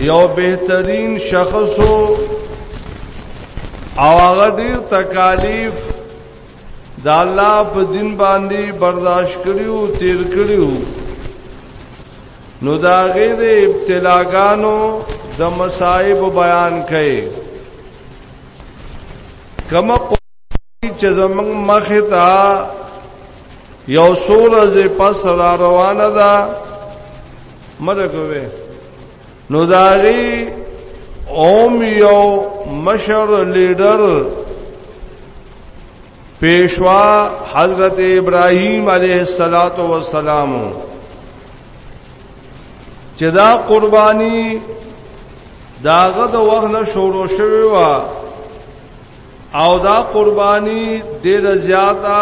یو بهترین شخص او هغه ډیر تکالیف د الله په دین باندې برداشت کړیو تیر کړیو نو دا غیر ابتلاګانو د مصائب بیان کړي کما چې زمنګ مخ ته یو سول از پس را روانه ده مرګوي نو داغي اوم یو مشر لیډر پیشوا حضرت ابراهیم علیه الصلاۃ والسلام چې دا قربانی داغه د وغنه شروع شوی و او دا قرباني ډېر زیاته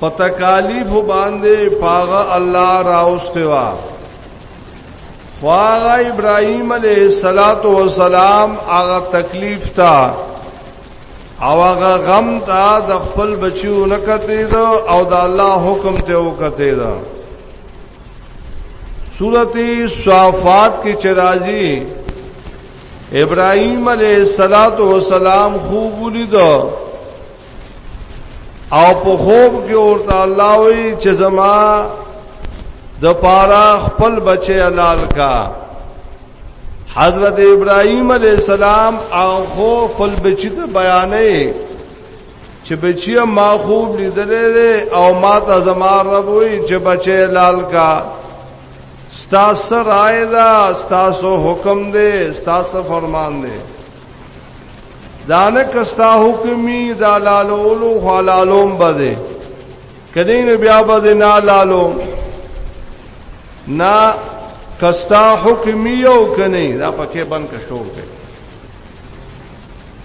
په تکالیف باندې پاغه الله راوسته وا خواغه ابراهيم عليه الصلاه والسلام هغه تکلیف تا او هغه غم تا د خپل بچیو نکته دو او د الله حکم ته وکته دو سورته صافات کې چرایي ابراهيم عليه الصلاه والسلام خوب ولید او په خوب کې ورته الله وی چې زما د پارا خپل بچي حلال کا حضرت ابراهيم عليه السلام اخو خپل بچی ته بیانې چې بچی ما خوب لیدلې او ما ته زما رب وی چې بچي حلال کا ستاسو رائے دا ستاسو حکم دے ستاسو فرمان دے دانه کستا حکمی دا لالولو حلالوم بده کدی نو بیا بده نه لالو نا کستا حکمی او کنی دا پکې بند کښور کې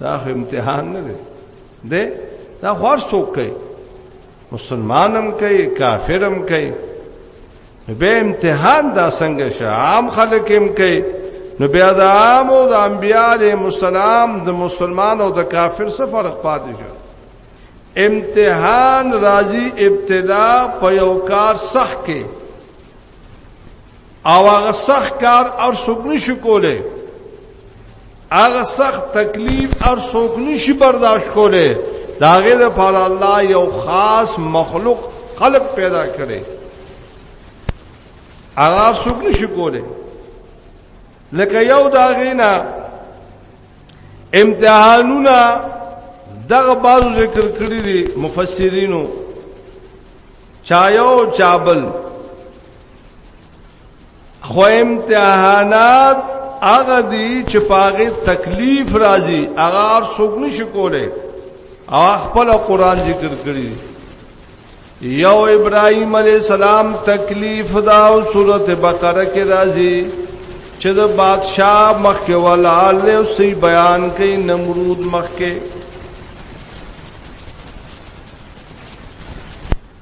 دا خو امتحان نه دی دی دا خور څوک کوي مسلمانم کوي کافرم کوي به امتحان دا څنګه شه عام خلک هم کوي نو بیا د عام او د انبياله مسالم د مسلمان او د کافر څه فرق پاتې شو امتحان راځي ابتدا په یو کار صح کې او هغه صح کار او څوک نشو کوله هغه سخت تکلیف او څوک نشي برداشت کوله دا غیر پر الله یو خاص مخلوق خلق پیدا کړي هغه څوک نشي کوله لکه یو دا غینا امتحانونه دغه بازو ذکر کړی دي مفسرینو چایو چابل خو امتحانات هغه دي چې پاغه تکلیف راځي هغه هر څوک نشي کوله او خپل قران ذکر کړی یو ابراهيم عليه السلام تکلیف دا او سورته بقره کې راځي چې د بادشاہ مخکې ولال له سي بیان کوي نمرود مخکې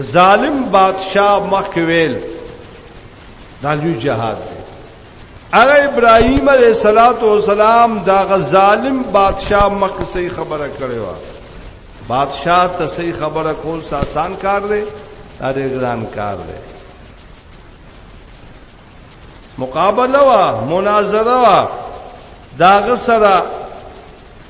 ظالم بادشاہ مخویل دا لوی جهاد دی اره ابراهيم عليه صلوات و سلام دا غ ظالم بادشاہ مخ صحیح خبره کړې و بادشاہ ته صحیح خبره کول آسان کار دی دا ګران کار دی مقابله وا مناظره وا داغه سره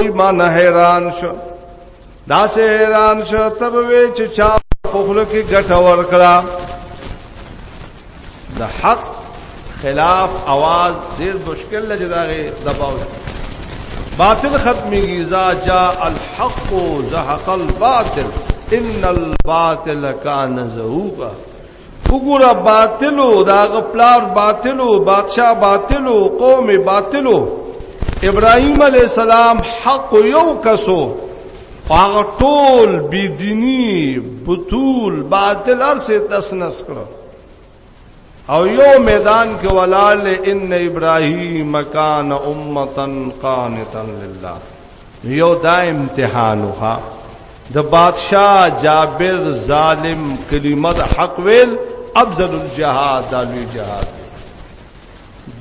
ایمان حیران شو دا سه حیران شو تب وی چې چا خپل کې ګټه ورکړه د حق خلاف आवाज ډیر مشکل لږه داغه دباو باطل ختمي اذا جاء الحق زهق الباطل ان الباطل كان زهوقا وګوره باطلو دا غپلار باطلو بادشاہ باطلو قوم باطلو ابراهيم عليه السلام حق یو کسو هغه ټول بيديني بتول باطل ارسه تسنس کړو او یو میدان کې ولال ان ابراهیم کان امتا قانتا لله یو دا امتحان وها د بادشاہ جابر ظالم کلمه د حق ویل افضل الجهاد دالوی جهاد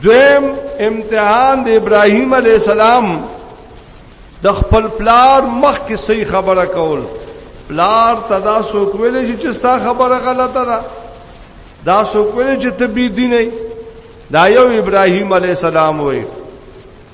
دویم امتحان د ابراهیم علی السلام د خپل پلار مخ کې صحیح خبره کول پلار تدا سو کولی چې ستا خبره غلطه ده دا سو کولی چې تبي دي نه دا یو ابراهیم علی السلام وایي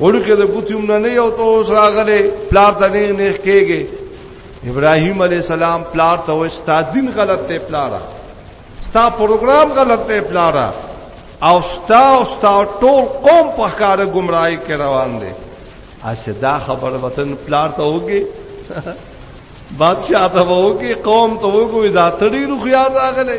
ورکه د بوتیم نه نه یو ته اوس راغله پلار ته نه نه کېږي ابراهیم علی السلام پلار ته و استادین غلط ته پلارا ستا پروګرام غلط ته پلارا او ستا او ستا ټول قوم په کار گمراهی کې روان دي اسه دا خبر وطن پلار ته وګي بادشاہ ته وګي قوم ته وګي دا تړي روخيار راغله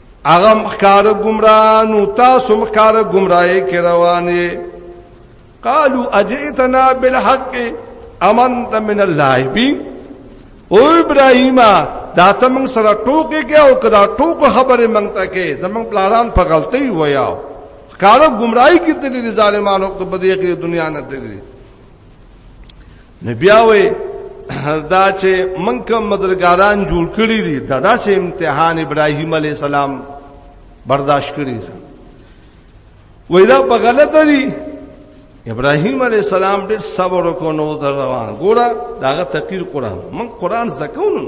هغه مخکار گمراه نو تاسو مخکار گمراهي کې روانه قالو اجئتنا بالحق امنت من اللاعبین او ابراهیم دا ته موږ سره ټوکې کې او کدا ټوکو خبره موږ ته کې زمنګ پلاران په غلطي ویاو کارو گمراهي کې د ظالمانو په دې کې دنیا نه دي نبیاوي دا چې منکه مدرګاران جوړ کړی دي دا داسې امتحان ابراهیم علی السلام برداشت کړی دی وای دا په غلطه دي ابراهیم علی السلام ډېر صبر وکړو در روان ګوره داغه تقریر قران من قران زکون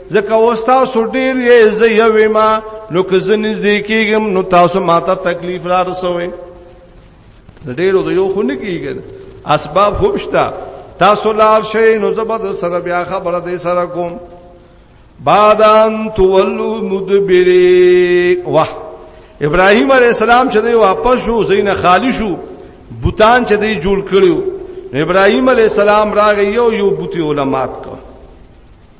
ځکه اوس تاسو ډیر یې زه یوې ما نو که زه نږدې کېږم نو تاسو ماته تکلیف را رسوي د ډیرو د یو خو نه کېږي اسباب خوب شته تاسو لار شئ نو زبر سره بیا خبره دې سره کوم بادان تولو مدبری واه ابراهيم عليه السلام چې دی واپس شو زین خالی شو بوتان چې دی جوړ کړو ابراهيم عليه السلام راغی یو یو بوتي علماات کو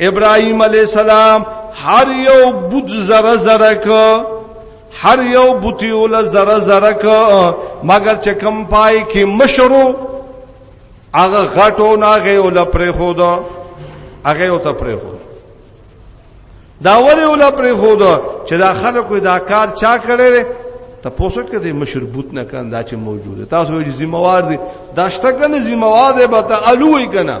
ابراهيم عليه السلام هر یو بوت زره زره ک هر یو بوتي ول زره زره ک مگر چې کم پای کې مشرو هغه غټو ناغه ول پرې خو دا هغه او ته پرې خو دا ولی ول پرې خو دا چې دا خلکو دا کار چا کړی ته پوسټ کړي مشربوت نه کړه دا چې موجوده تاسو یې ذمہ وار دي دا شته کنه ذمہ وار دی به ته الوی کنه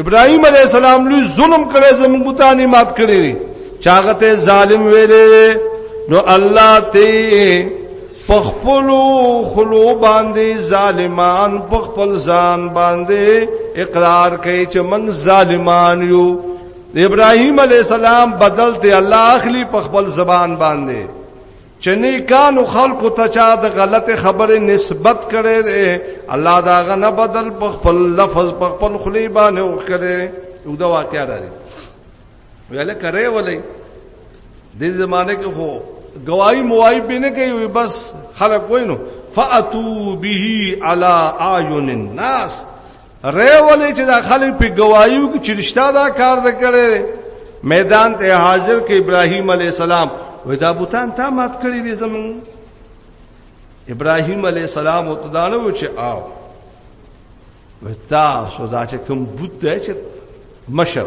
ابراهيم عليه السلام لوی ظلم کړی زموږ بوتانی مات کړی چاغه ته ظالم ویلې نو الله ته پخپلو خلو باندې ظالمان پخپل ځان باندې اقرار کوي چې موږ ظالمان یو ابراهيم عليه السلام بدل ته الله اخلي پخپل زبان باندې چې نیکانو خلکو ته چا د غلط خبرې نسبت کړي دي الله دا غنه بدل په خپل لفظ په خپل خلی باندې وکړي یو دا واقعیا ده ویل کرے ولې دې زمانه کې خو گواہی موای به نه کوي بس خلک وینو فاتو به علی اعین الناس رې ولې چې دا خلک په گوايو کې چرشتا دا کار د کړي میدان ته حاضر کې ابراهیم علی السلام وې دا بوتان تا مات کړی دي زمون ابراهیم علی السلام او تدانه و چې آو وتا سودا چې کوم بوت دی چې مشر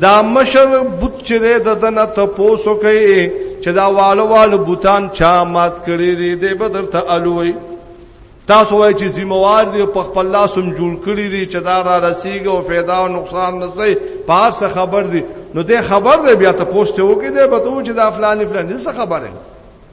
دا مشر بوت چې د دنه ته پوسو کوي چې دا والو والو بوتان چا مات کړی دی د بدر ته الوي تاسو وای چې ذمہوار دی په خپل لاس هم جوړ کړی دی چې دا را رسیږي او फायदा او نقصان نه سي پار څه خبر دی نو دې خبر دی بیا ته پوسټ وکړي دی به ته چې دا فلانی فلانی څه خبره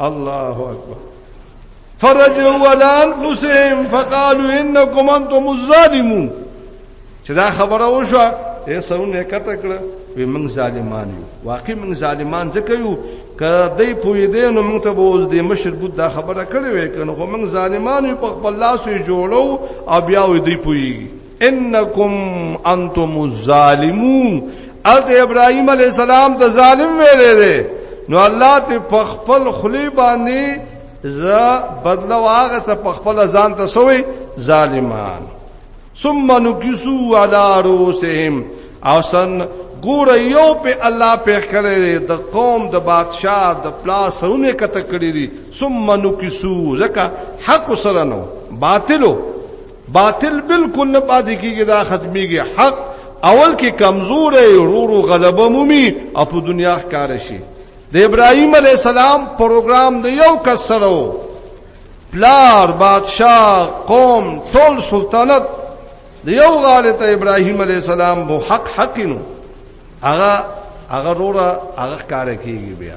الله اکبر فرجوا على انفسهم فقالوا انكم انتم الظالمون چې دا خبره وشو یې سونه کته کړ وی موږ ظالمان یو واقعي موږ ظالمان ځکه یو کله دې پوی دې نو موږ ته بوز دې مشر بود دا خبره کړې وې کنه خو موږ ظالمان یو په خپل لاس یې جوړو او بیا وې دې پویږي انکم انتم الظالمون ات ابراهيم عليه السلام ته ظالم ویلې ده نو الله ته په خپل خلی باندې ز بدل واغه څه په خپل ځان ته سوې ظالمان ثم نكسو على رؤوسهم او سن ګور یو په الله په کړی د قوم د بادشاہ د پلاسونه کته کړی دي ثم نکسو زکه حق سره نو باطلو باطل بالکل نه پاتې کیږي دا ختميږي حق اول کې کمزور ای رورو غلبه مومي او په دنیا ښکار شي د ابراهيم عليه السلام پروګرام د یو کس سره و پلار بادشاه قوم ټول سلطنت د یو غاله ته ابراهيم عليه السلام بو حق حقینو هغه هغه روره هغه ښکار کیږي بیا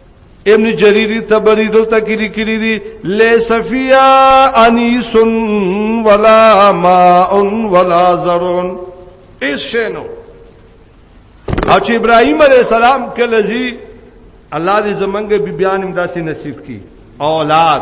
ابن جرير تبري دلته کې لیکلي دي ليس فيا انيس ولا ماء ولا زر اسنو او چې ابراهيم عليه السلام کله زی الله دې زمنګ بي بيان امداسي نصیب کړي اولاد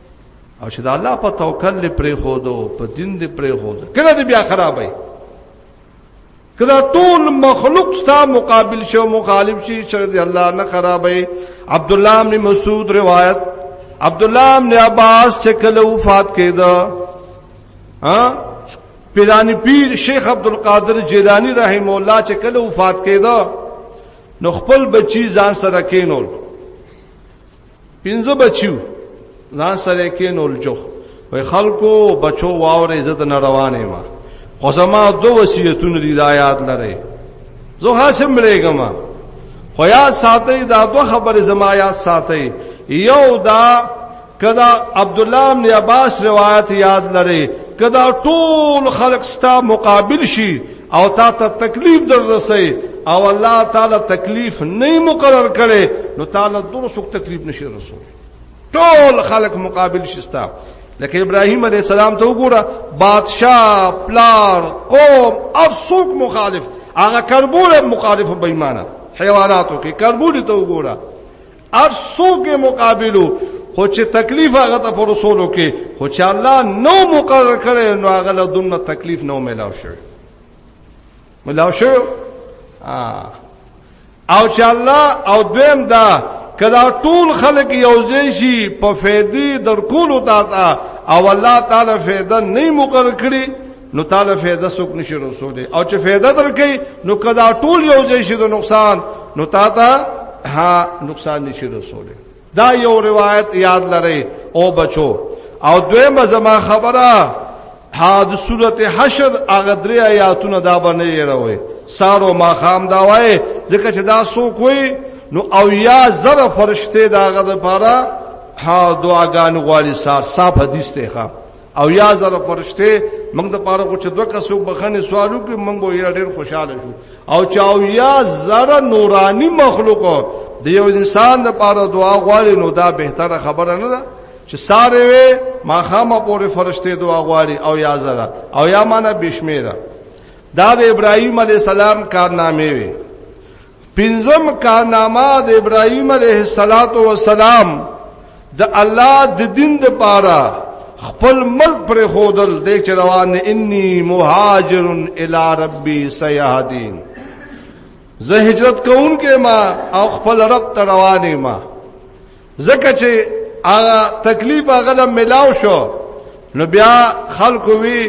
او چې د الله په توکل لري پرې خو دو په دین دې پرې خو دو کله دې بیا خرابای کله ټول مخلوق ستا مقابل شو مخالف شي چې دې الله نه خرابای عبد الله بن مسعود روایت عبد الله بن عباس چې کله وفات کېده ها پیرانی پیر شیخ عبد القادر جیلانی رحم الله چې کله وفات کېده نو خپل بچی ځان سره کینول پنځه بچو ځان سره کې نور جوخ وای خلکو بچو واورې زه د روانې ما خو زما دو وصیتونه دی دا یاد لره زه حاسم ملګم خو یا ساتي دا دو خبره زما یاد ساتي یو دا کدا عبد الله بن عباس روایت یاد لره کدا ټول خلق ستا مقابل شي او تا ته تکلیف در رسي او الله تعالی تکلیف نه مقرر کړي نو تعالی دور څوک تکلیف نشي رسول ټول خلق مقابل شستا لکه ابراهيم عليه السلام ته وګوره بادشاه پلار قوم او څوک مخالف هغه کربوله مخالف بېمانه حیواناتو کې کربوله ته وګوره هر څوک مقابلو خو چې تکلیف هغه ته پر رسولو کې خو چې الله نو مقرر کړي نو هغه له دنه تکلیف نو ملاو شوی ملاو شوی او چې الله او دویم دا کدا ټول خلق یوځای شي په فیدی در کولو تا او الله تعالی فیدن نه مقرر کړي نو تعالی فایده سوک نشي رسول او چې فایده درکې نو کدا ټول یو ځای شي د نقصان نو تا ته ها نقصان نشي رسول دا یو روایت یاد لرئ او بچو او دویمه زما خبره ها د سورته حشر هغه درې آیاتونه دا باندې یروي سارو ما خام دا وای ځکه چې دا سو کوی نو او یا زره فرشته دا غد پاره ها دعاګان غواړي سار صاحب حدیث ته ښه او یا زره فرشته موږ د پاره کو چې دوه کسو بخنه سوالو کې موږ به ډیر خوشاله شو او چا او یا زره نورانی مخلوق د یو انسان د پاره دعا غواړي نو دا بهتره خبره نه ده چې ساره وي ما خامه پورې فرشته دعا غواړي او یا زره او یا معنا بشمیره دا د ابراهیم علی السلام کارنامې وي پنځم کارنامه د ابراهيم عليه السلام د الله د دین د پاره خپل ملک پر خودل د چروان انی مهاجر الی ربی سیهدین زه هجرت کوم کې ما او خپل رب ته روانې ما زکه چې هغه تکلیف هغه له ملاو شو نو بیا خلکو وی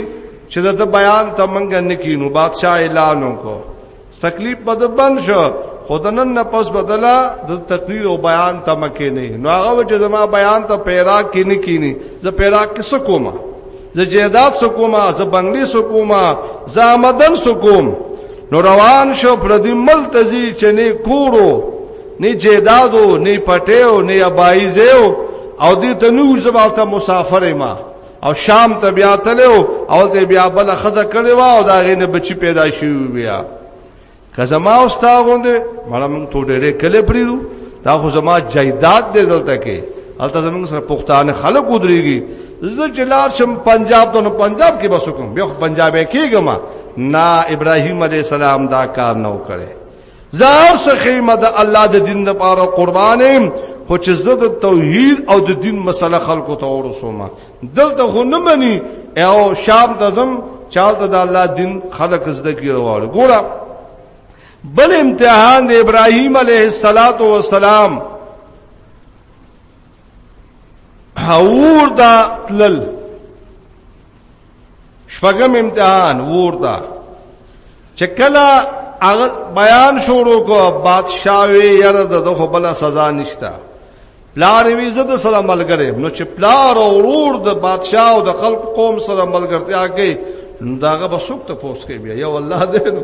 چې د بیان ته منګ نه کینو بادشاہ اعلانو کو تکلیف بد بند شو خودنن نه پس بدلا د تقریر او بیان ته مکه نه نو هغه چې زما بیان ته پیرا کې نه کینی زه پیرا کې سکوما زه جیدات سکوما زه بنگلی سکوما زه آمدن سکوم نو روان شو پر دې ملتزي چې نه کورو نه جیدادو نه پټیو نه ابایزیو او دې ته نو زبالته مسافر ما او شام ته بیا تلو او ته بیا بل خزه کړي وا او دا غینه بچی پیدا شي بیا که زما او ستا غوندې مړم ته ډېرې کله پریرو دا خو زما جیداد دې دلته کې الته زمونږ سره پښتانه خلک ودرېږي زه جلار شم پنجاب ته نو پنجاب کې بس کوم بیا پنجابې کېږم نه ابراهيم عليه السلام دا کار نه وکړي زار سخیمه د الله د دین لپاره قربانم خو چې زه د توحید او د دین مسله خلکو ته ورسوم دلته خو نه مني او شام ته زم چالت د الله دین خلق زده کی روان ګوره بل امتحان د ابراهیم علیه السلام حور دا تلل شپږم امتحان ور دا چې کله هغه بیان شروع کو بادشاہ وی یره دغه بل سزا نشتا پلار وی زه د سلام ملګری نو چې پلار او ورور د بادشاہ او د خلق قوم سره ملګرتیا کوي داغه به سوک ته پوسټ کوي یا الله دې نو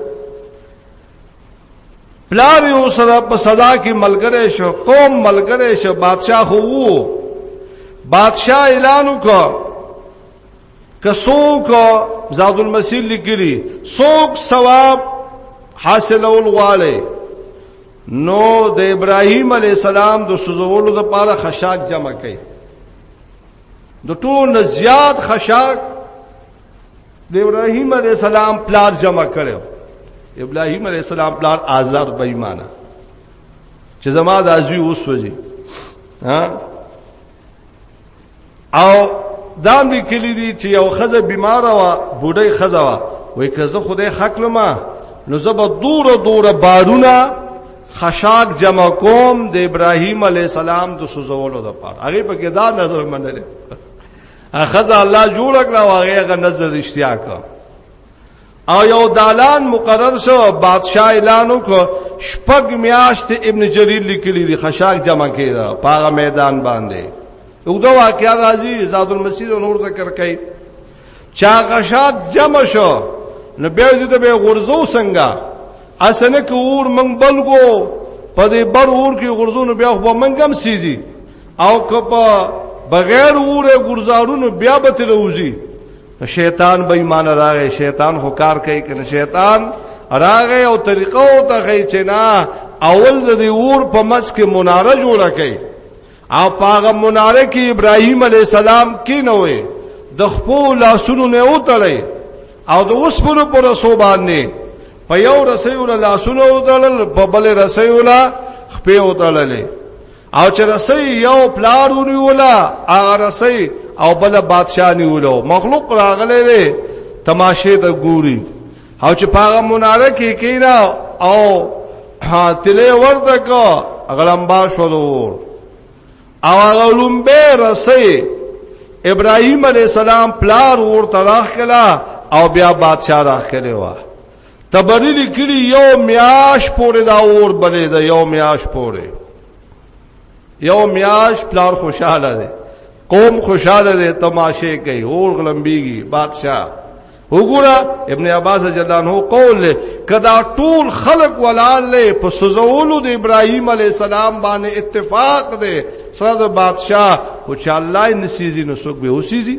پلار یو سره په سزا کې ملګری شو قوم ملګری شو بادشاہ خو وو بادشاہ اعلان وکړ کسوک زاد المسیح لګری سوک ثواب حاصلول غواړي نو د ابراهیم علی السلام د سوزولو د پاره خشاک جمع کړي د ټول زیات خشاک د ابراهيم عليه السلام پلار جمع کړو ابراهيم عليه السلام پلار آزار بېمانه چې زما د ازوی وسوځي ها او دام لیکلی دي چې یو خزه بیمار وا بوډۍ خزه وا وای که زه خدای حق لما نو زب دور دور بارونه خشاک جمع کوم د ابراهیم علی السلام د سوزولو د پاره هغه په کې دا نظر منل اخذا الله جوړ کړه واغه غ نظر رښتیا کا او یو دالان مقرر شو بادشاہ اعلان وکړ شپږ میاشت ابن جریر لیکلی دی خشاک جمع کړه پاغه میدان باندې وګدا واقعا راځي زاد المسیر نور ذکر کړي چا غشاد جمع شو نو بیا دې ته به غرزو څنګه اسنه کور من بلګو په دې بر اور کې غرزو نو بیا خو منګم سیزي او کپا بغیر اوره ګرزارونو بیا به تلوزی شیطان به ایمان راغی شیطان هو کار کوي کنه شیطان راغی او طریقه او ته غي چې نه اول د اور په مس کې مناره جوړه کړي او پاغه مناره کې ابراهیم علی السلام کې نه وي د خپو لاسونو نه وتړي او د اوسپونو پر رسو باندې په یو رسیو له لاسونو وتړل په بل رسیو له خپې وتړلې او چې رسي یو پلار ونیولا هغه رسي او بل بادشاہ نیولو مخلوق راغلی دی تماشه ته ګوري او چې پاغه مناره کې کینا او تلې ورته کو غلمبا شروع او هغه لومبه رسي ابراهيم عليه السلام پلار ورته راخلا او بیا بادشاہ راخلی و تبری لیکلی یو میاش پورې دا اور بلې دا یو میاش پورې یو میاش پلار خوشاله دی قوم خوشاله دی تماشه کوي اور غلمبيږي بادشاہ وګوره ابن عباس جلان هو قول له کدا ټول خلق ولاله په سوزولو د ابراهيم عليه السلام باندې اتفاق دی سره د بادشاہ خو چې الله نسيزي نو څوک به وسيزي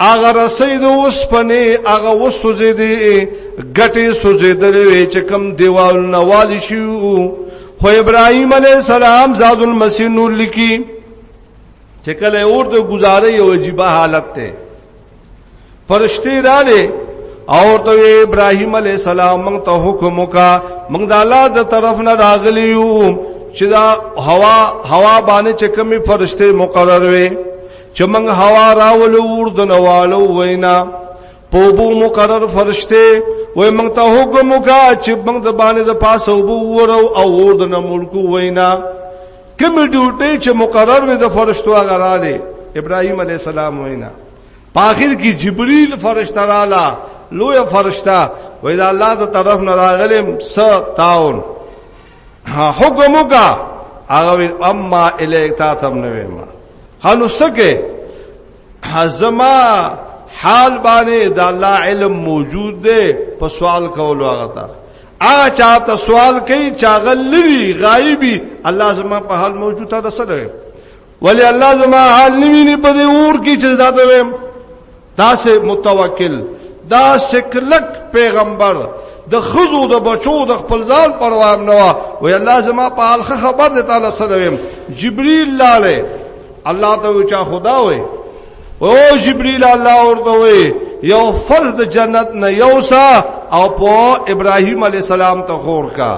هغه رسې د اوسپنې هغه وسوځې دي ګټې سوځې دلې چې کم دیوال نوال شي خو ابراهيم عليه السلام زاد المسيح نور لکی چې کله اور د گزارې یو عجیب حالت ته فرشتي رااله او ته ابراهيم عليه السلام موږ ته حکم وکا موږ د الله د طرف نه راغلی یو چې دا هوا هوا باندې چې کمی فرشته مقرر وي چې موږ هوا راولو ورد نوالو وینا په بو مقرر فرشته وې موږ ته حکم وکا چې موږ د باندې د پاسه وبو ورو او ورد نه ملکو وینا کوم ډیوټي چې مقرر وي د فرشتو هغه را دي ابراهيم عليه السلام وینا په اخر کې جبريل فرشتہ رااله لوی فرشتہ وې دا الله د طرف نه راغلم س تاون حکم وکا هغه اما الیک تا تم نه ویما هنو سکه حزما حال باندې د الله علم موجود دی په سوال کولو هغه ته هغه چاته سوال کوي چاغل لري غایبي الله زما په حال موجود تا د سره ولی الله زما حال نیویني په دې اور کې چې زاده ویم دا سه متوکل دا سکلک پیغمبر د خزو د بچو د خپل ځان پروا نه وا وی الله زما په حال خبر دی تعالی سره ویم جبرئیل لاله الله ته وچا خدا وی او جبرئیل الله ورته وی یو فرض د جنت نه یوسا او په ابراهیم علی السلام ته خور کا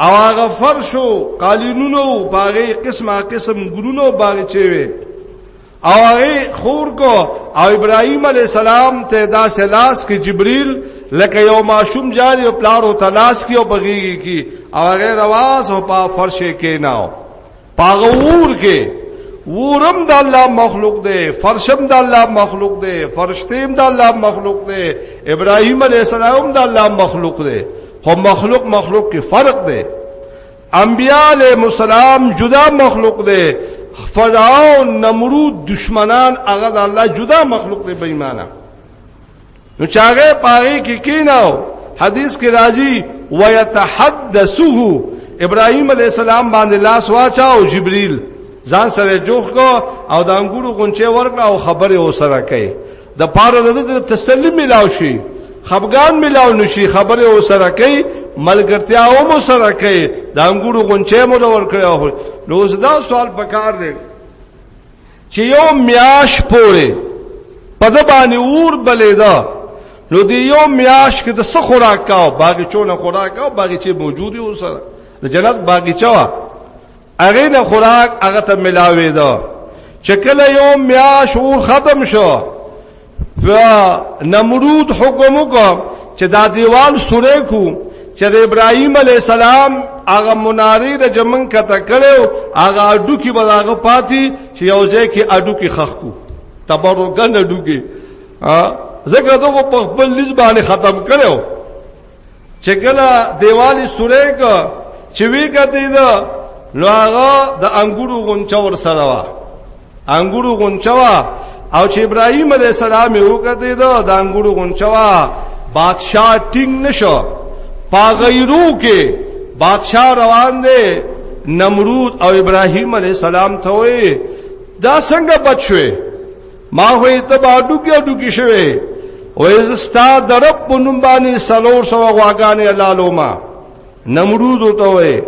او هغه فرشو قالینونو باغې قسمه قسم ګرونو باغ چوي او هغه خور کو او ابراهيم عليه السلام ته دا سلاس کې جبريل لکه یو ماشوم جاری او پلار او تلاش کې او بغيږي کې او هغه رواز او په فرشه کې ناو پاغه ور کې ورم د الله مخلوق دی فرشم د الله مخلوق دی فرشتیم د الله مخلوق دی ابراهیم علی السلام د الله مخلوق دی خو مخلوق مخلوق کې فرق دی انبیاء علی مسالم جدا مخلوق دی فرعون نمرود دشمنان هغه د الله جدا مخلوق دی بېمانه نو چاغه پاره کې کیناو حدیث کې راځي ويتحدثه ابراهيم عليه السلام باندې لاس واچاو جبريل ځان سره جوخ کو او د انګورو غونچه ورکړه او خبره وسره کوي د پاره د تسلیم ملاو شي خفغان ملاو نشي خبره او سره کوي ملګرتیا او مو سره کوي د انګورو غونچه مو ور کړو نو زدا سوال پکار دی چې یو میاش پورې په ځبانې اور بلې ده نو دی یو میاش کې د څه خوراک کاو باغچونه خوراک کاو باغچې موجود یو سره د جنت باغچا هغه نه خوراک هغه ته ملاوي ده چې کله یو میاش اور ختم شو نمرود حکم وکړ چې دا دیوال سوره کو چې د ابراهیم علی السلام هغه مناری د جمن کته کړو هغه اډو کې بلاغه پاتې چې یو ځای کې اډو کې خخ کو تبرګن اډو کې ځکه دغه په خپل لز باندې ختم کړو چې کله دیوالی سورې ک چې وی کتې دا نو هغه د انګورو غونچا ور سره وا انګورو غونچا وا او چې ابراهيم عليه السلام یو کتې دا د انګورو غونچا وا بادشاہ ټینګ نشو پاغیرو کې بادشاہ روان دی نمرود او ابراهيم عليه السلام ته وې دا څنګه بچوي ما وې ته با ډوګیا ډوګی شوې او زستا د رب په نوم باندې سلور سو غواګانې لالو ما نمرود ته وې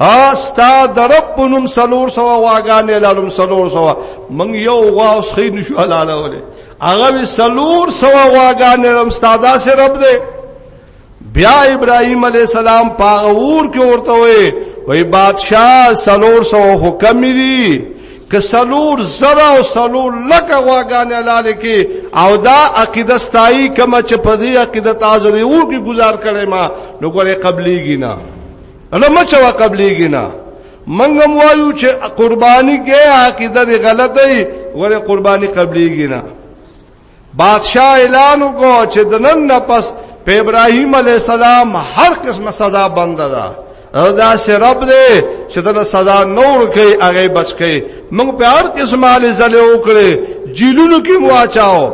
ها ستا د رب په نوم سلور سو غواګانې لالو سلور سو من یو غوا اوس خې نشو لاله ولې هغه سلور سو غواګانې لم ستا دا سه رب دې بیا ابراهيم عليه السلام پاغه ور کې ورته وي وای بادشاہ سلور سو حکم دي که سلور زرا او سلور لکه واغانه لاله کې او دا عقیده ستایي کما چې په دې عقیده تازه دی ور کې گزار کړي ما نو ګوره قبليږي نه الله مچ وا قبليږي نه منګم وایو چې قرباني کې عقیده دی غلط دی ګوره قرباني قبليږي نه بادشاہ اعلان وکړ چې د نن نه پس په ابراهيم عليه السلام هر قسمه سزا بند ده دا سه رب دې چې دغه سزا نور کوي هغه بچ کوي موږ په هر قسمه علي زله وکړي جیلونو کې مواچاو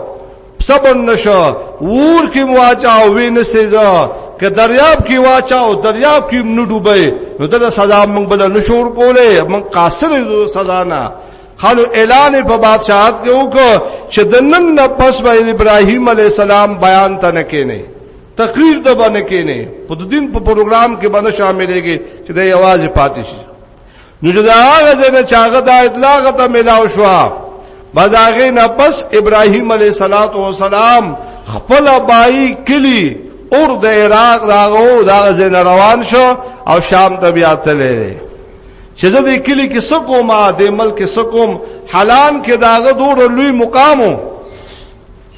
سبن نشو ور کې مواچاو وینې سزا که دریاب کې واچاو دریاب کې نو ډوبې نو دغه سزا موږ بل نشور کولې موږ قاصر سزا نه خلو اعلان په بادشاہت کې وکړ چې د نن نه پس به ابراهيم عليه السلام بیان ته نه کینې تقریر ته باندې کینې په دین په پروګرام کې باندې شاملېږي چې د یوازې پاتې شي نو چې دا هغه ځنه چاغه د اطلاق ته ملاو شو بازاغه نه پس ابراهيم عليه السلام خپل بای کلی اور د عراق داغو داغه ځنه روان شو او شام ته بیا تللی چې زه د کلی کې سکوم د ملک سکوم حلان کې داغه دور لوی مقامو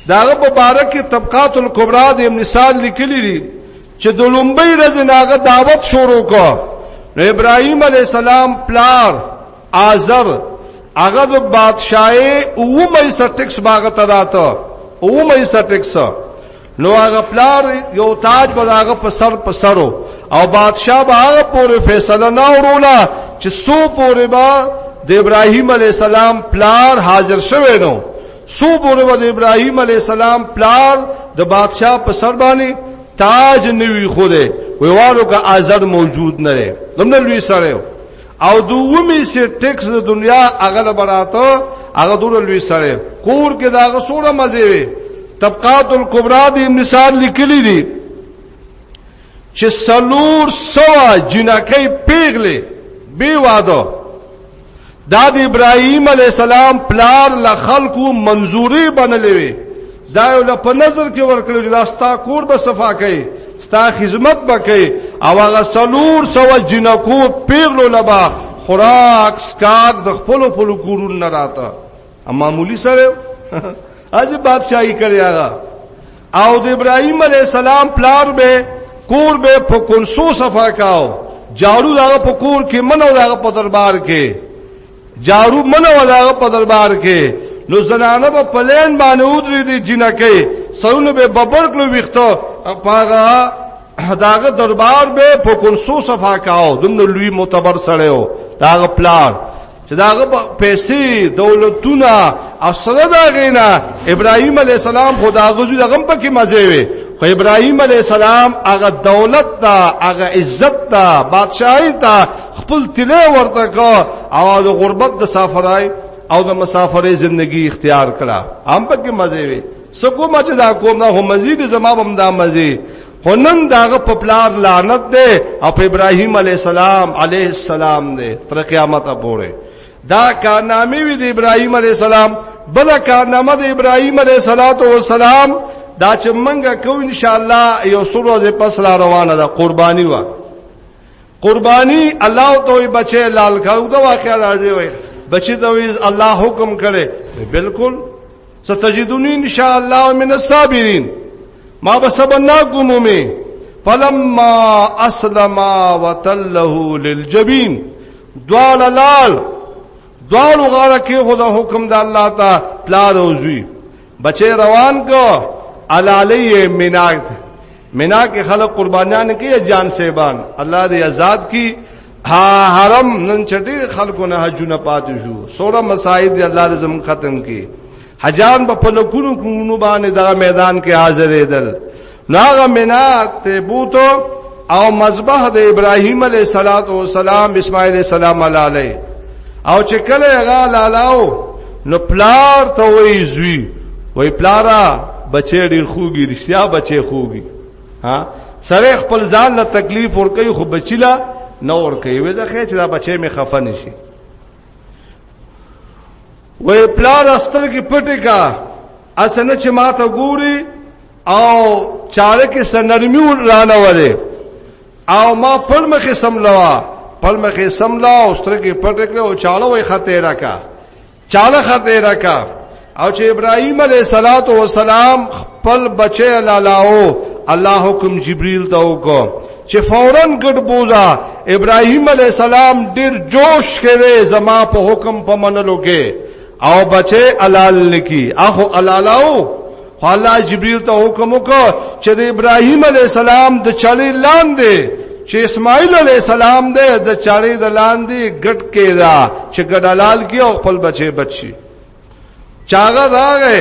داغه په باره کې طبقات الکبرى د ابن سعد لیکلی دي چې د لومبۍ ورځ ناغه دعوت شروع کو نو ابراهيم عليه السلام پلار آزر هغه د بادشاہي اومه سټکس باغ ته راته اومه سټکس نو هغه پلار یو تاج به هغه په سر په سرو او بادشاہ به هغه پورې فیصله نه ورولا چې سو پورې با د ابراهیم علی السلام پلار حاضر شوه نو سو پورې با د ابراهیم علی السلام پلار د بادشاہ په سر باندې تاج نوی خوده ویوالو کا ازر موجود نه لري دمن لوی سره او دومي سي ټیکس د دنیا اغل براته هغه دور لوی سره کور کې دا غسوره مزه وي طبقات الکبرى دی مثال لیکلی دی چې سلور سوا جنکې پیغله بی واده دا د ابراهیم علی السلام پلار ل خلکو منزوري بنلې وي دا یو له په نظر کې ورکړل دا ستا کور به صفا کوي ستا خدمت به کوي او هغه سلور سو جنکو پیغلو لبا خوراک سکاک د خپل خپل کورون نه راته معمولی سره اج بادشاہي کړی هغه او د ابراهيم عليه السلام پلار به کور به په کنسو صفا کاو جارو هغه په کور کې منو هغه په دربار کې جارو منه ولاغه په دربار کې نو زنانه په پلین باندې ودرې دي جنکه سرونه به ببر کلو ویختو پاغه داغه دربار به په کنسو صفا کاو دمن لوی معتبر سره و داغه پلان چې داغه پیسې دولتونه اصله داغه نه ابراهيم عليه السلام خداغه زو دغه پکې مزه وي خو ابراهيم عليه السلام هغه دولت ته هغه عزت ته بادشاہي ته خپل تله ورته کا او د غربت د سفرای او د مسافرې ژوندۍ اختیار کړه هم پکې مزه وي سکو ما چې دا کوم نه هم مزید زما بم دا مزه هنن داغه په پلار لعنت ده او په ابراهیم علی السلام علی السلام ده تر قیامت پورې دا کارنامې وی د ابراهیم علی السلام بل کارنامه د ابراهیم علی السلام دا چې منګه کو ان شاء الله یو سورو ز پس را روانه ده قرباني وا قرباني الله ته بچي لال کاو دا واقعا راځي وي بچي ته وي الله حکم کړي بالکل ستجدوني ان شاء الله من الصابرين ما بسبنا قومي فلما اسلم وتله للجبين دوال لال دوال غره کې خدا حکم د الله ته پلار اوزوي بچې روان کو علالی میناک مینا کې خلک قربانیان کوي جان سیبان الله دې آزاد کی ها حرم نن چټي خلکو نه حجونه پاتې شو سوره مصائب دې الله دې زم ختم کی حجان په پلکونو کونو باندې دا میدان کې حاضرې دل ناغه منات ته بوتو او مذبح د ابراهیم علیه صلوات و سلام اسماعیل السلام علیه او چې کله هغه لالاو نو پلار ته وی زوی وی پلارا بچی ډیر خوږي رښتیا بچی خوږي ها سره خپل ځان له تکلیف ور کوي خو بچیلا نه ور کوي وځه خې چې دا بچی می خفه نشي وی پلار استر کې پټه کا اسنه چې ما ته ګوري او چاره کې سنرمي ورانه وره او ما پر مخې سملوا پر مخې سملا او سترګې پټ کړې او چاله وې خطه راکا چاله خطه راکا او چې ابراهيم عليه صلوات و سلام خپل بچي لالاو الله حکم جبريل ته وکړو چې فورا ګډ بوزا ابراهيم عليه السلام ډیر جوش کړي زما په حکم په منلو کې او بچي علال لکی اخو علالاو خو الله جبريل ته حکم وکړ چې د ابراهيم عليه السلام د چړې لاندې چې اسماعیل علی السلام دې د چاړې د لاندې ګټ کې دا چې ګډالال کې او خپل بچي بچي چاغه راغې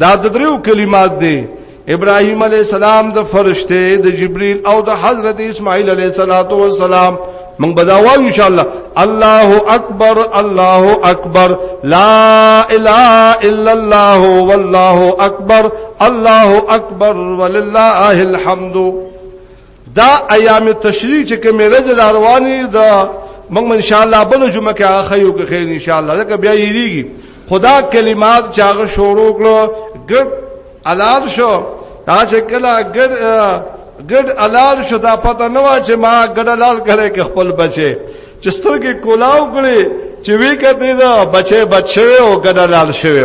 دا د دریو کلمات دی ابراهيم عليه السلام د فرشته د جبريل او د حضرت اسماعيل عليه الصلاه والسلام من بداوا ان شاء الله الله اکبر الله اکبر لا اله الا الله والله اکبر الله اکبر ولله الحمد دا ایام تشریق چې کومه ورځ رواني دا موږ ان شاء الله بل جمعه کې هغه خیو کې خیر ان شاء الله ځکه بیا یریږي خدا کلمات چې هغه شروع کړو ګډ الار شو دا چې کله ګډ ګډ الار شو دا پته نه و چې ما ګډ الار کړي کې خپل بچي چې سترګې کولاو کړي چې وی کته دا بچي بچي او ګډ الار شوی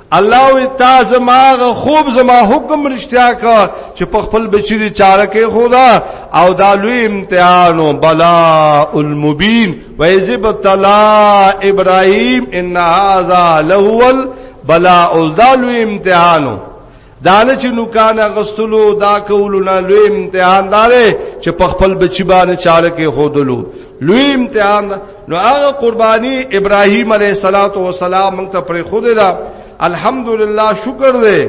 الله وی تا زماغه خوب زما حکم رښتیا کا چې په خپل بچی چاره کې خدا او دا لوی امتحان او بلا المبین ویذب تلا ابراهیم ان هاذا لهول بلا او دا لوی امتحانو دا نه چې نوکان غستلو دا کولو نه لوی امتحان دار چې په خپل بچی باندې چاړه کې خودلو لوی امتحان نو هغه قرباني ابراهيم عليه صلوات و سلام موږ ته پر خود دا الحمدلله شکر دې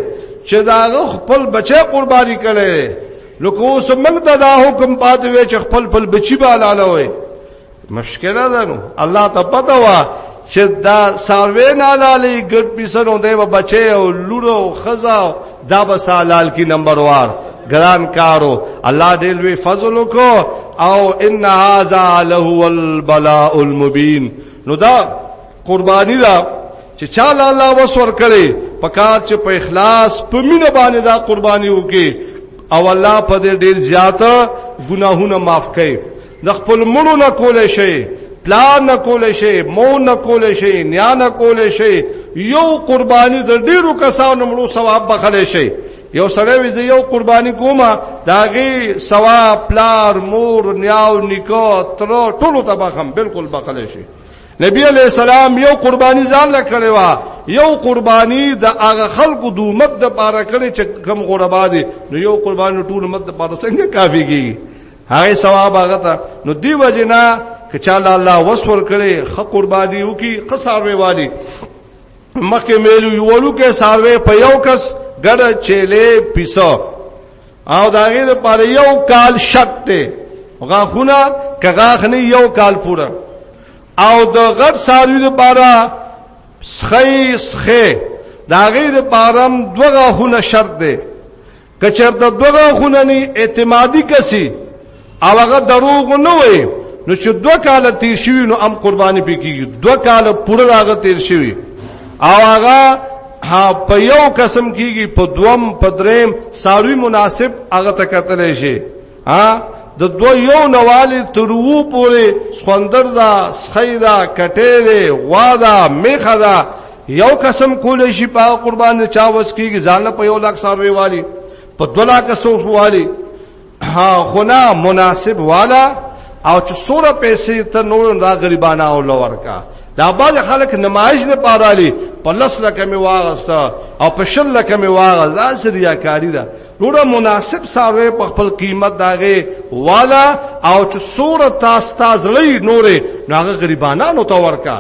چې دا خپل بچي قرباني کړي نو کو سمنګ ته دا حکم پاتې وي چې خپل خپل بچی باندې لاله وي مشکله ده نو الله ته پته وا چې دا ساروی نه لالي ګډ پیسنو دی به بچي او لور او خزا دا به سالال کی نمبر وار ګران کارو الله دې لوی فضل کو او ان هاذا له البلاء المبين نو دا قرباني دا چې چاله الله وسور کړي پکار چې په اخلاص په مینه باندې دا قرباني وکي او الله په دې ډیر زیات ګناهونه معاف کړي د خپل مړو نه کولای شي پلار نه کولای شي مور نه کولای شي نیا نه کولای شي یو قرباني د ډیرو کسانو مړو ثواب بخلې شي یو سره وی یو قرباني کومه داغي ثواب پلار مور نیاو نکو تر ټولو ته بخم بالکل بخلې شي نبی علیہ السلام یو قربانی ځان لکړی وا یو قربانی د هغه خلکو د امت د پاره کړی چې کم غربا دي نو یو قربانی ټول امت د پاره څنګه کافیږي هغه ثواب هغه ته نو دی وجنا که چاله الله وسور کړي خ قرباني وکي قصاروي والي مخکې میلو یولو کې ساروي په یو کس ګډه چيلې پیسو او داغه لپاره یو کال شک ته غاخونه کغاخ نه یو کال پورا او د غټ ساروي لپاره سخی سخی داغه لپاره دوغه خونه شرط ده کچرته دوغه خوننی اعتمادي کسي او هغه دروغ نه وي نو چې دوه کال تیر شوی نو ام قرباني پکېږي دوه کال پوره راغ تیر شوی او هغه ها په یو قسم کېږي په دوم په دریم ساروی مناسب هغه ته کتل شي ها د دو یو نوالی تروو پوری سخندر دا سخی دا کټی دی غوا دا میخه دا یو قسم کولی شي په قربان چا وس کیږي ځانله په یو لاک ساروي والی په دو لاک سوف والی ها خنا مناسب والا او چې سوره پیسې ته نور دا غریبانه او لور کا دا باز خلک نمایش نه پارالی په لس لکه می واغسته او په شل لکه می واغسته دا سریاکاری ده ډوره مناسب ساروی په خپل قیمت داغه والا او چې سوره تاسو ته زړی نورې ناغه غریبانو ته ورکا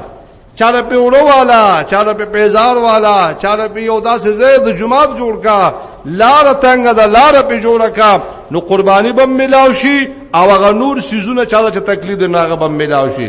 چاله په وړو والا چاله په پیزار والا چاله په یو داسې زید جمعات جوړ کا لار تنگ ده لار په جوړ کا نو قرباني بم ملاوي شي او غنور سيزونه چاله چې تکلیف نه غبم ملاوي شي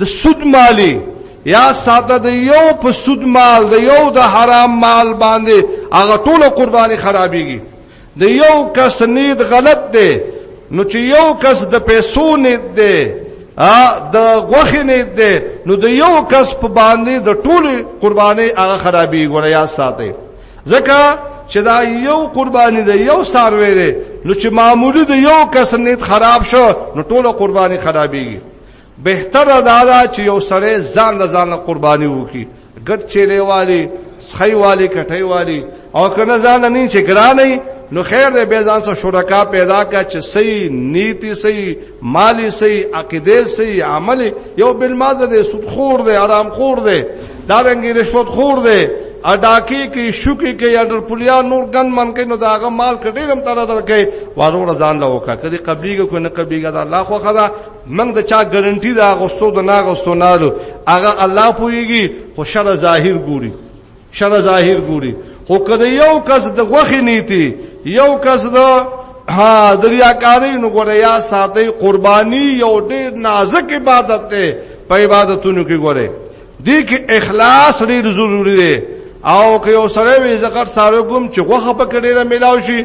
د سود مالی یا ساده د یو په سود مال د یو د حرام مال باندې هغه ټول قرباني خرابيږي د یو کس نید غلط دی نو چې یو کس د پیسو نید دی ا د غوخې نید دی نو د یو کس په باندې د ټول قرباني هغه خرابيږي ګوره یا ساته ځکه چې دا یو قرباني دی یو ساروی دی نو چې معمولی د یو کس نید خراب شو نو ټول قرباني خرابيږي بهتر دا دا چې یو سړی ځان له ځان قرباني وکړي ګټ چیلې والی سخی والی کټی والی او کنه ځان نه چې ګرانې نو خیر دې به ځان سره شرکا پیدا کا چې صحیح نیتی صحیح مالی صحیح عقیده صحیح عمل یو بل مازه دې سود خور دې آرام خور دې دارنګي رشوت خور دې اډاکی کې شوکی کې یا در پلیا نور ګن من کې نو داغه مال کډیرم تعالی درکې وارو رضان له وکړه کدي قبليګه کو نه قبليګه دا الله خو خدا منګ د چا ګارانټي دا غوستو د ناغوستو نالو هغه الله پويږي خو شر ظاهر ګوري شر ظاهر ګوري خو کله یو کس د غوخي نیتی یو کس د ها دریاکاری نو ګوره یا ساتي قرباني یو ډېر نازک عبادت ده په عبادتونو کې ګوره دې کې اخلاص ډېر ضروری دی او که یو سره وي زکات سارو کوم چې غوخه پکې ډېره ملاوي شي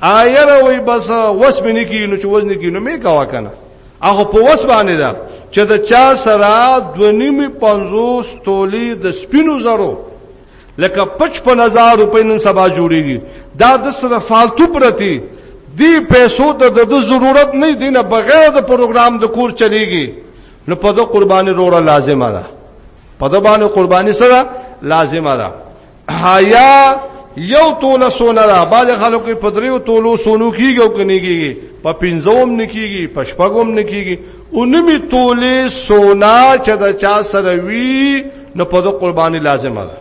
آیر وای بس وس مې نکی نو چې وزن کې نو مې کاوه کنه هغه په وس باندې ده چې د چا سره دونیمي 50 تولی د سپینو زرو لکه 55000 روپۍ نن سبا جوړیږي دا د سره فالتو پرتی دی پیسو ته د ضرورت نه دینه بغیر د پروګرام د کور چلیږي نو په د قرباني روړه لازمه ده په د باندې قرباني سره لازمه ده حیا یو توله سونه ده بعض خلکو کې پدریو تولو سونو کیږي او کني کیږي په پنځوم نکیږي په شپږم نکیږي اونمي تولې سونا چې دا چا سره وی نو په قرباني لازمه ده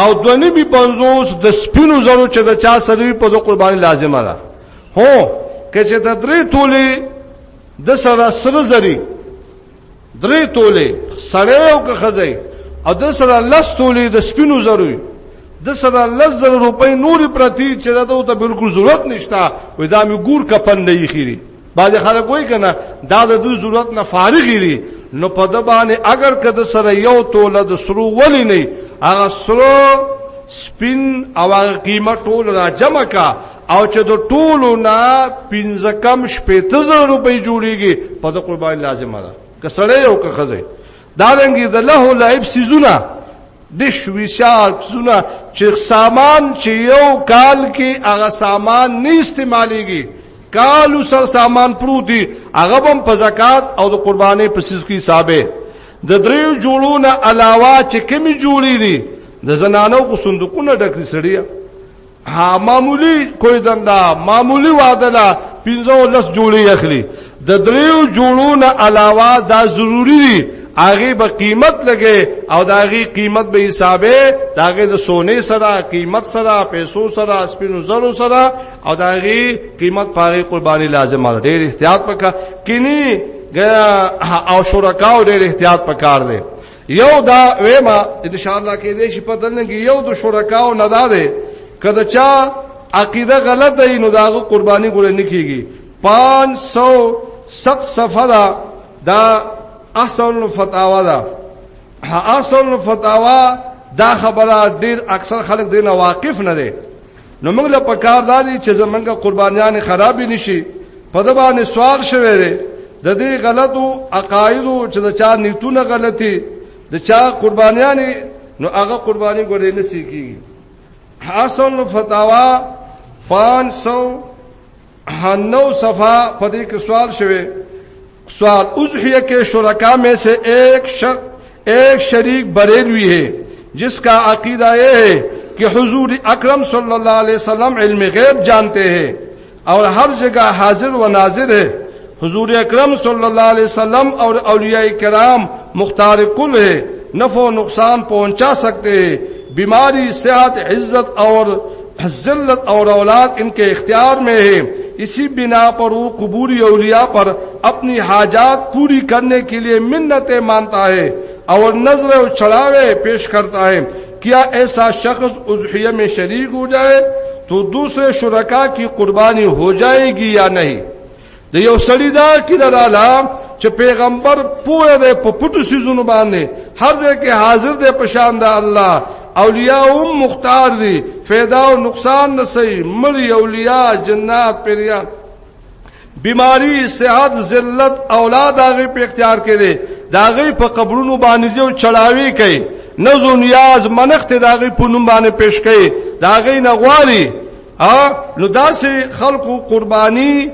او دونی بی پنځوس د سپینو زرو چې د چا سره وی په قرباني لازمه ده هو کچه د درې تولې د سره سره زری درې تولې سړی او که خځه او د سره لس تولې د سپینو زرو د سره لس زر روپۍ نور پرتی چې دا ته بالکل ضرورت نشته وې دا مې ګور کپن نه یې خېری بعض خلک وایي کنه دا د دې ضرورت نه فارغ دي نو په د باندې اگر کده سره یو توله د سرو ولی نه هغه سرو سپین او هغه قیمت ټول را جمع کا او چې د ټولو نه پنځه کم شپې ته زر روپۍ جوړیږي په د قربان لازمه ده که سړی یو که خزه دا رنګي د له لعب سيزونه د شويشار سونه چې سامان چې یو کال کې هغه سامان نه استعماليږي کالو سر سامان پروتي هغه هم په زکات او د قرباني په سیس کې حسابه د دریو جوړونه علاوه چې کمی جوړې دي د زنانو کو صندوقونه ډکې سړیا ها معمولی کوئی دندا معمولی واده لا 15 لس جوړي اخلي د دریو جوړو نه علاوه دا ضروری دي هغه به قیمت لګي او دا هغه قیمت به حسابه دا هغه د سونه سره قیمت سره پیسو سره سپینو زرو سره او دا هغه قیمت پاره قرباني لازم ده ډېر احتیاط وکړه کینی او شرکاو ډېر احتیاط پکار دي یو دا وېما ان شاء الله کې دې شي په دنګ یو د شرکاو نه دا ده کله چا عقیده غلط دی نو داغه قرباني ګول نه کیږي 507 صفحه دا دا احسن الفتاوا دا احسن الفتاوا دا خبره ډیر اکثر خلک دینه واقف نه دي نو موږ له پکار دادی چې زمونږ قربانیان خراب نشي په د باندې سوال شوه دی د دې غلطو عقایدو چې د چا نیتونه غلطي د چا قربانیان نو هغه قرباني ګورې نه سیږي حسن فتاوا 500 نو صفه په دې کې سوال شوي سوال اضحیہ کے شرکا میں سے ایک ایک شریک بریلوی ہے جس کا عقیدہ یہ ہے کہ حضور اکرم صلی اللہ علیہ وسلم علم غیب جانتے ہیں اور ہر جگہ حاضر و ناظر ہے حضور اکرم صلی اللہ علیہ وسلم اور اولیاء کرام مختار کل ہے نف و نقصان پہنچا سکتے ہیں بیماری صحت عزت اور ذلت اور اولاد ان کے اختیار میں ہے اسی بنا پر وہ قبوری اولیاء پر اپنی حاجات پوری کرنے کے لیے منتیں مانتا ہے اور نظر و چڑھاوے پیش کرتا ہے کیا ایسا شخص اضحیہ میں شریک ہو جائے تو دوسرے شرکا کی قربانی ہو جائے گی یا نہیں د یو سړی دا کې د عالم چې پیغمبر پوهه ده په پټو سيزونو باندې هر ځای کې حاضر ده په شان د الله اولیاء هم مختار دي فایده او نقصان نسي مړي اولیاء جنات پیریان بیماری صحت ذلت اولاد هغه په اختیار کې دي داغه په قبرونو باندې جو چړاوي کوي نزو نیاز منخت داغه په نوم باندې پیش کوي داغه نغواري ا نو داسې خلکو قرباني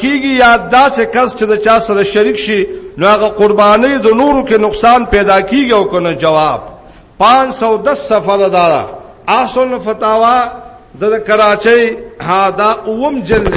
کیږي یا داسې کس چې د چا سره شریک شي نو هغه قرباني د نورو کې نقصان پیدا کیږي او کنه جواب 510 صفحه دارا احسن فتاوا د کراچۍ ها دا اوم جلد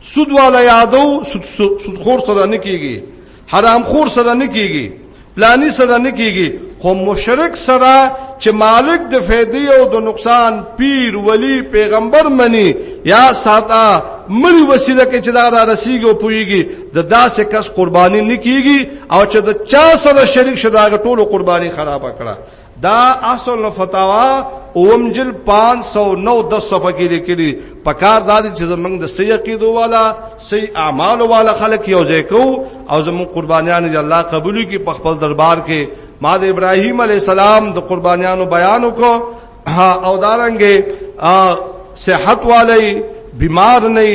سود والا یادو سود سود خور سره نه کیږي حرام خور سره نه کیږي پلانی سره نه کیږي خو مشرک سره چې مالک د فیدی او د نقصان پیر ولی پیغمبر منی یا ساته مری وسیله کې چې دا را رسیږي او پویږي د داسې کس قرباني نه کیږي او چې د چا سره شریک شداغه ټولو قرباني خرابه کړه دا اصل فتاوا اوم جل 509 د صفه کې لیکلي په کار د دې چې زمنګ د صحیح عقیدو والا صحیح اعمال والا خلک یو ځای کو او زموږ قربانیان دې الله قبول کړي په خپل دربار کې ما د ابراهیم علی السلام د قربانیانو بیان وکړو او دارنګې صحت والی بیمار نه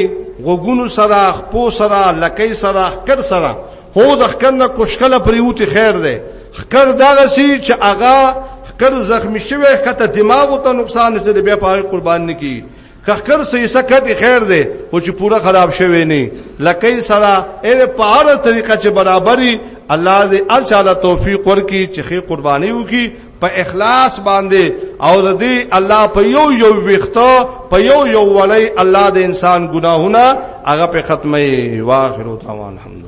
غوګونو سره خپو سره لکې سره کر سره هو د خکر نه کوشکله پریوتی خیر دی خکر دغه سی چې هغه خکر زخمی شوی کته دماغ ته نقصان سي د بیا پای قربان نه کی خکر سې سکت خیر دی خو چې پورا خراب شوی نه لکه سره اې په اړه طریقه چې برابرۍ الله دې ارشاله توفیق ورکړي چې خې قرباني وکي په اخلاص باندې او د دې الله په یو یو ویخته په یو یو ولای الله د انسان ګناهونه هغه په ختمه واخر او تمام الحمدلله